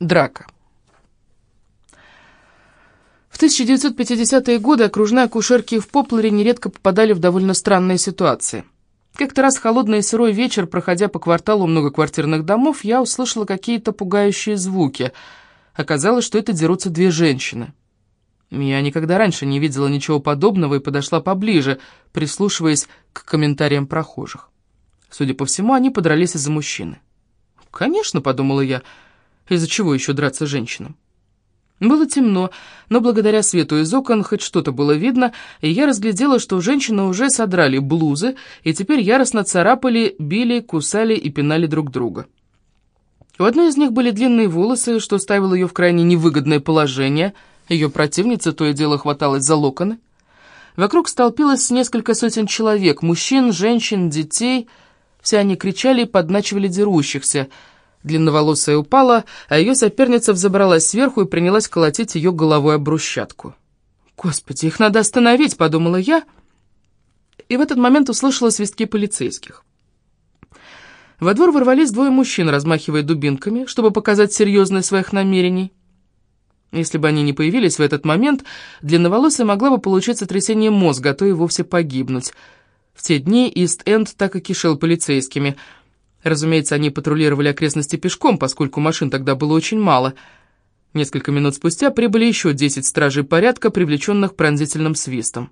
Драка. В 1950-е годы окружные акушерки в Поплере нередко попадали в довольно странные ситуации. Как-то раз холодный и сырой вечер, проходя по кварталу многоквартирных домов, я услышала какие-то пугающие звуки. Оказалось, что это дерутся две женщины. Я никогда раньше не видела ничего подобного и подошла поближе, прислушиваясь к комментариям прохожих. Судя по всему, они подрались из-за мужчины. «Конечно», — подумала я, — из-за чего еще драться женщинам? Было темно, но благодаря свету из окон хоть что-то было видно, и я разглядела, что женщины уже содрали блузы, и теперь яростно царапали, били, кусали и пинали друг друга. У одной из них были длинные волосы, что ставило ее в крайне невыгодное положение, ее противница то и дело хваталась за локоны. Вокруг столпилось несколько сотен человек, мужчин, женщин, детей. Все они кричали и подначивали дерущихся — Длинноволосая упала, а ее соперница взобралась сверху и принялась колотить ее головой об брусчатку. «Господи, их надо остановить», — подумала я, и в этот момент услышала свистки полицейских. Во двор ворвались двое мужчин, размахивая дубинками, чтобы показать серьезность своих намерений. Если бы они не появились в этот момент, длинноволосая могла бы получить сотрясение мозга, а то и вовсе погибнуть. В те дни Ист-Энд так и кишел полицейскими — Разумеется, они патрулировали окрестности пешком, поскольку машин тогда было очень мало. Несколько минут спустя прибыли еще 10 стражей порядка, привлеченных пронзительным свистом.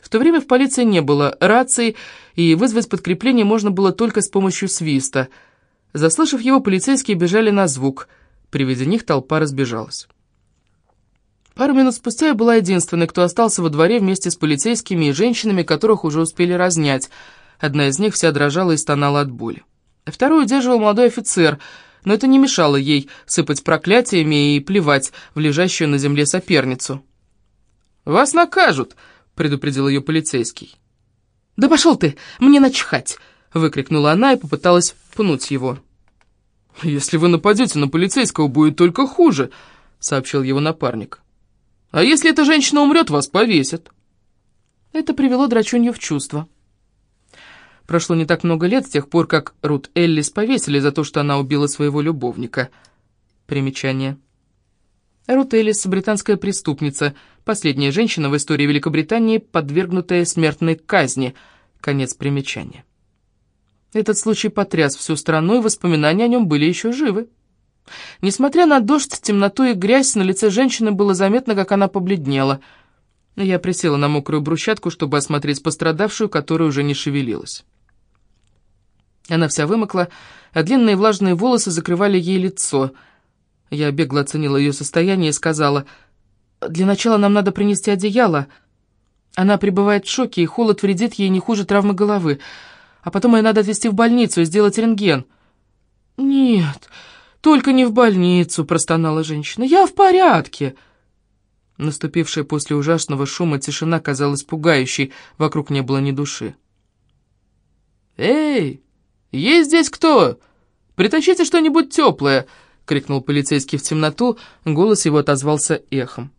В то время в полиции не было рации, и вызвать подкрепление можно было только с помощью свиста. Заслышав его, полицейские бежали на звук. При виде них толпа разбежалась. Пару минут спустя я была единственной, кто остался во дворе вместе с полицейскими и женщинами, которых уже успели разнять. Одна из них вся дрожала и стонала от боли. Вторую удерживал молодой офицер, но это не мешало ей сыпать проклятиями и плевать в лежащую на земле соперницу. «Вас накажут!» — предупредил ее полицейский. «Да пошел ты! Мне начхать!» — выкрикнула она и попыталась пнуть его. «Если вы нападете на полицейского, будет только хуже», — сообщил его напарник. «А если эта женщина умрет, вас повесят». Это привело драчунью в чувство. Прошло не так много лет с тех пор, как Рут Эллис повесили за то, что она убила своего любовника. Примечание. Рут Эллис – британская преступница, последняя женщина в истории Великобритании, подвергнутая смертной казни. Конец примечания. Этот случай потряс всю страну, и воспоминания о нем были еще живы. Несмотря на дождь, темноту и грязь, на лице женщины было заметно, как она побледнела. Я присела на мокрую брусчатку, чтобы осмотреть пострадавшую, которая уже не шевелилась. Она вся вымокла, а длинные влажные волосы закрывали ей лицо. Я бегло оценила ее состояние и сказала, «Для начала нам надо принести одеяло. Она пребывает в шоке, и холод вредит ей не хуже травмы головы. А потом ее надо отвезти в больницу и сделать рентген». «Нет, только не в больницу», — простонала женщина. «Я в порядке». Наступившая после ужасного шума тишина казалась пугающей, вокруг не было ни души. «Эй!» «Есть здесь кто? Притащите что-нибудь теплое!» — крикнул полицейский в темноту, голос его отозвался эхом.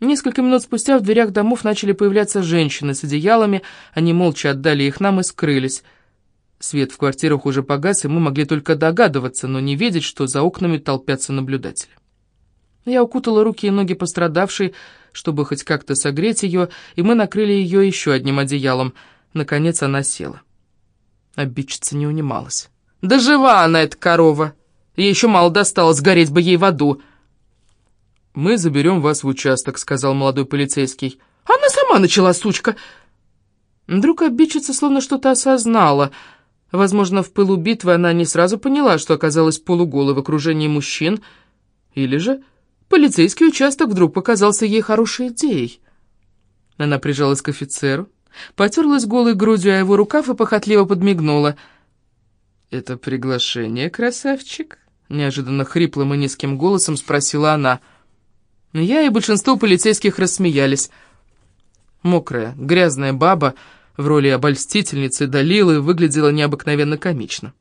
Несколько минут спустя в дверях домов начали появляться женщины с одеялами, они молча отдали их нам и скрылись. Свет в квартирах уже погас, и мы могли только догадываться, но не видеть, что за окнами толпятся наблюдатели. Я укутала руки и ноги пострадавшей, чтобы хоть как-то согреть ее, и мы накрыли ее еще одним одеялом. Наконец она села. Обидчица не унималась. «Да жива она, эта корова! Ей еще мало досталось, гореть бы ей в аду!» «Мы заберем вас в участок», — сказал молодой полицейский. «Она сама начала, сучка!» Вдруг обидчица словно что-то осознала. Возможно, в пылу битвы она не сразу поняла, что оказалась полуголой в окружении мужчин. Или же полицейский участок вдруг показался ей хорошей идеей. Она прижалась к офицеру, Потерлась голой грудью о его рукав и похотливо подмигнула. «Это приглашение, красавчик?» Неожиданно хриплым и низким голосом спросила она. Я и большинство полицейских рассмеялись. Мокрая, грязная баба в роли обольстительницы Далилы выглядела необыкновенно комично.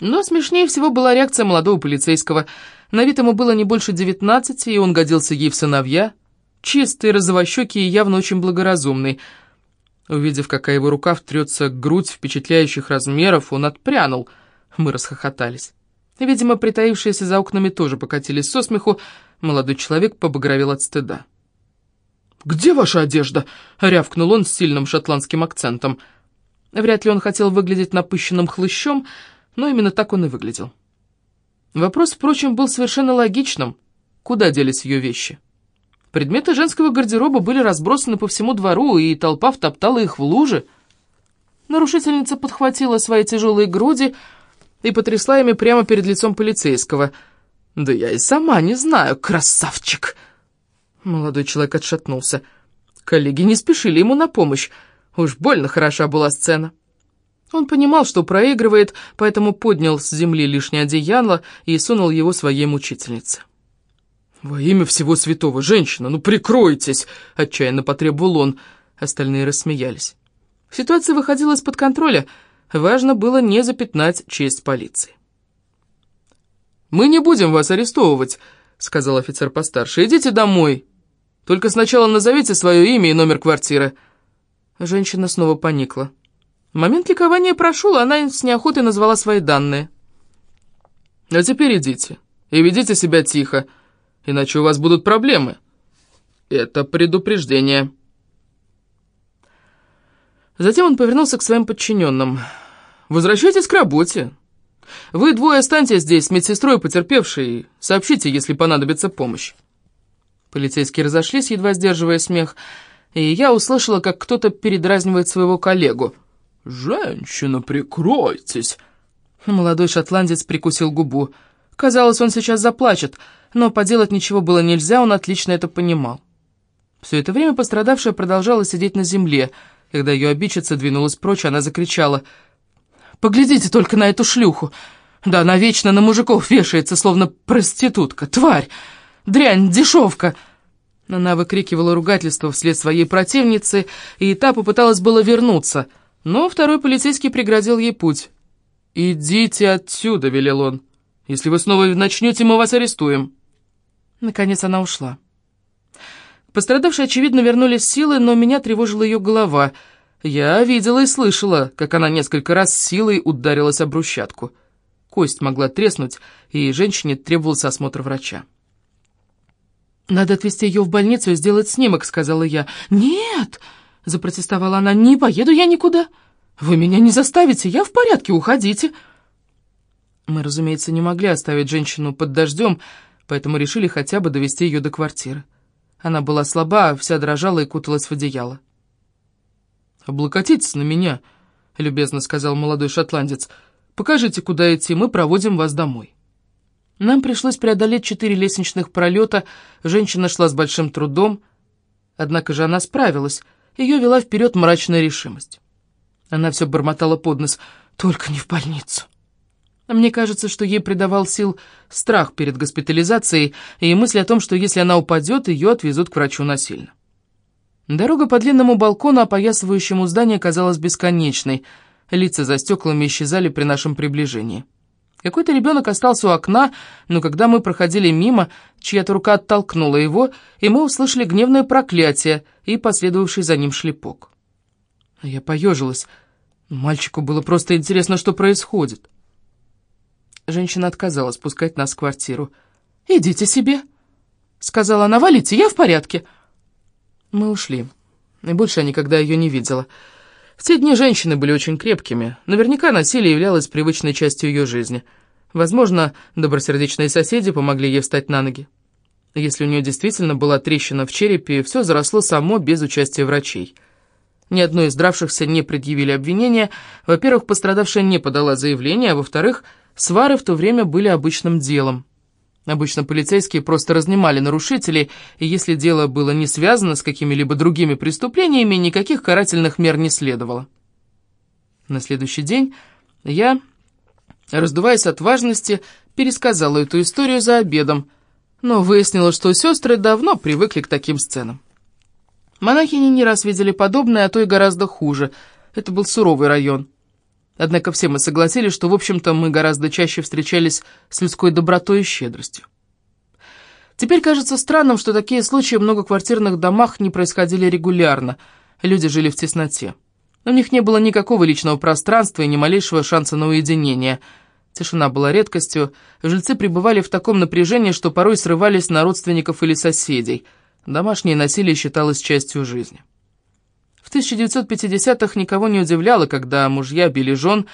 Но смешнее всего была реакция молодого полицейского. На вид ему было не больше девятнадцати, и он годился ей в сыновья. Чистый, розовощекий и явно очень благоразумный — Увидев, какая его рука втрется грудь впечатляющих размеров, он отпрянул. Мы расхохотались. Видимо, притаившиеся за окнами тоже покатились со смеху, молодой человек побагровел от стыда. «Где ваша одежда?» — рявкнул он с сильным шотландским акцентом. Вряд ли он хотел выглядеть напыщенным хлыщом, но именно так он и выглядел. Вопрос, впрочем, был совершенно логичным. Куда делись ее вещи? Предметы женского гардероба были разбросаны по всему двору, и толпа втоптала их в лужи. Нарушительница подхватила свои тяжелые груди и потрясла ими прямо перед лицом полицейского. «Да я и сама не знаю, красавчик!» Молодой человек отшатнулся. Коллеги не спешили ему на помощь. Уж больно хороша была сцена. Он понимал, что проигрывает, поэтому поднял с земли лишнее одеяло и сунул его своей мучительнице. «Во имя всего святого, женщина, ну прикройтесь!» — отчаянно потребовал он. Остальные рассмеялись. Ситуация выходила из-под контроля. Важно было не запятнать честь полиции. «Мы не будем вас арестовывать», — сказал офицер постарше. «Идите домой. Только сначала назовите свое имя и номер квартиры». Женщина снова поникла. Момент ликования прошел, она с неохотой назвала свои данные. «А теперь идите и ведите себя тихо», иначе у вас будут проблемы. Это предупреждение». Затем он повернулся к своим подчиненным. «Возвращайтесь к работе. Вы двое останьтесь здесь с медсестрой потерпевшей. Сообщите, если понадобится помощь». Полицейские разошлись, едва сдерживая смех, и я услышала, как кто-то передразнивает своего коллегу. «Женщина, прикройтесь!» Молодой шотландец прикусил губу. Казалось, он сейчас заплачет, но поделать ничего было нельзя, он отлично это понимал. Все это время пострадавшая продолжала сидеть на земле. Когда ее обидчица двинулась прочь, она закричала. «Поглядите только на эту шлюху! Да она вечно на мужиков вешается, словно проститутка, тварь, дрянь, дешевка!» Она выкрикивала ругательство вслед своей противницы, и та попыталась было вернуться, но второй полицейский преградил ей путь. «Идите отсюда», — велел он. «Если вы снова начнете, мы вас арестуем». Наконец она ушла. Пострадавшие, очевидно, вернулись силы, но меня тревожила ее голова. Я видела и слышала, как она несколько раз силой ударилась об брусчатку. Кость могла треснуть, и женщине требовался осмотр врача. «Надо отвезти ее в больницу и сделать снимок», — сказала я. «Нет!» — запротестовала она. «Не поеду я никуда. Вы меня не заставите, я в порядке, уходите». Мы, разумеется, не могли оставить женщину под дождем, — поэтому решили хотя бы довести ее до квартиры. Она была слаба, вся дрожала и куталась в одеяло. «Облокотитесь на меня», — любезно сказал молодой шотландец. «Покажите, куда идти, мы проводим вас домой». Нам пришлось преодолеть четыре лестничных пролета, женщина шла с большим трудом, однако же она справилась, ее вела вперед мрачная решимость. Она все бормотала под нос, «Только не в больницу». Мне кажется, что ей придавал сил страх перед госпитализацией и мысль о том, что если она упадет, ее отвезут к врачу насильно. Дорога по длинному балкону, опоясывающему здание, казалась бесконечной. Лица за стеклами исчезали при нашем приближении. Какой-то ребенок остался у окна, но когда мы проходили мимо, чья-то рука оттолкнула его, и мы услышали гневное проклятие и последовавший за ним шлепок. Я поежилась. Мальчику было просто интересно, что происходит. Женщина отказалась пускать нас в квартиру. «Идите себе», — сказала она, — «валите, я в порядке». Мы ушли, и больше я никогда ее не видела. В те дни женщины были очень крепкими. Наверняка насилие являлось привычной частью ее жизни. Возможно, добросердечные соседи помогли ей встать на ноги. Если у нее действительно была трещина в черепе, все заросло само без участия врачей. Ни одной из дравшихся не предъявили обвинения. Во-первых, пострадавшая не подала заявление, а во-вторых, Свары в то время были обычным делом. Обычно полицейские просто разнимали нарушителей, и если дело было не связано с какими-либо другими преступлениями, никаких карательных мер не следовало. На следующий день я, раздуваясь от важности, пересказала эту историю за обедом, но выяснила, что сестры давно привыкли к таким сценам. Монахини не раз видели подобное, а то и гораздо хуже. Это был суровый район. Однако все мы согласились, что, в общем-то, мы гораздо чаще встречались с людской добротой и щедростью. Теперь кажется странным, что такие случаи в многоквартирных домах не происходили регулярно. Люди жили в тесноте. У них не было никакого личного пространства и ни малейшего шанса на уединение. Тишина была редкостью, жильцы пребывали в таком напряжении, что порой срывались на родственников или соседей. Домашнее насилие считалось частью жизни. В 1950-х никого не удивляло, когда мужья били жен,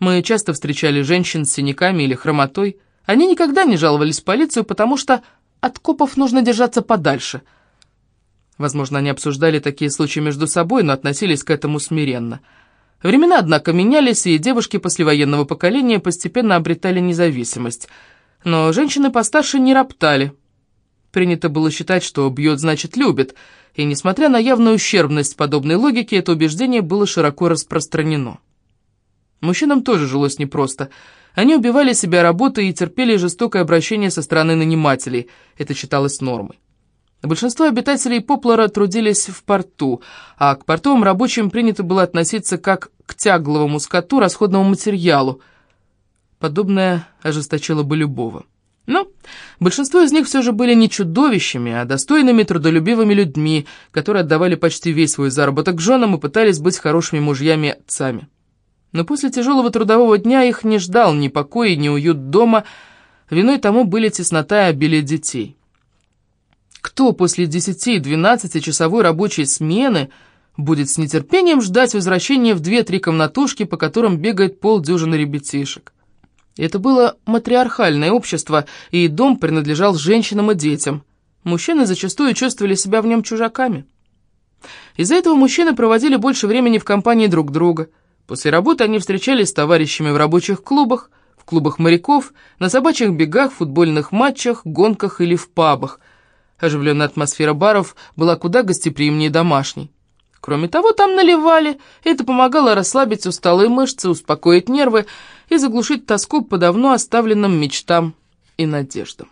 мы часто встречали женщин с синяками или хромотой. Они никогда не жаловались в полицию, потому что от копов нужно держаться подальше. Возможно, они обсуждали такие случаи между собой, но относились к этому смиренно – Времена, однако, менялись, и девушки послевоенного поколения постепенно обретали независимость. Но женщины постарше не роптали. Принято было считать, что бьет значит любит, и, несмотря на явную ущербность подобной логики, это убеждение было широко распространено. Мужчинам тоже жилось непросто. Они убивали себя работой и терпели жестокое обращение со стороны нанимателей. Это считалось нормой. Большинство обитателей Поплара трудились в порту, а к портовым рабочим принято было относиться как к тягловому скоту, расходному материалу. Подобное ожесточило бы любого. Большинство из них все же были не чудовищами, а достойными, трудолюбивыми людьми, которые отдавали почти весь свой заработок женам и пытались быть хорошими мужьями отцами. Но после тяжелого трудового дня их не ждал ни покой, ни уют дома, виной тому были теснота и обилие детей. Кто после 10-12 часовой рабочей смены будет с нетерпением ждать возвращения в две-три комнатушки, по которым бегает полдюжины ребятишек? Это было матриархальное общество, и дом принадлежал женщинам и детям. Мужчины зачастую чувствовали себя в нем чужаками. Из-за этого мужчины проводили больше времени в компании друг друга. После работы они встречались с товарищами в рабочих клубах, в клубах моряков, на собачьих бегах, футбольных матчах, гонках или в пабах – Оживленная атмосфера баров была куда гостеприимнее домашней. Кроме того, там наливали, это помогало расслабить усталые мышцы, успокоить нервы и заглушить тоску по давно оставленным мечтам и надеждам.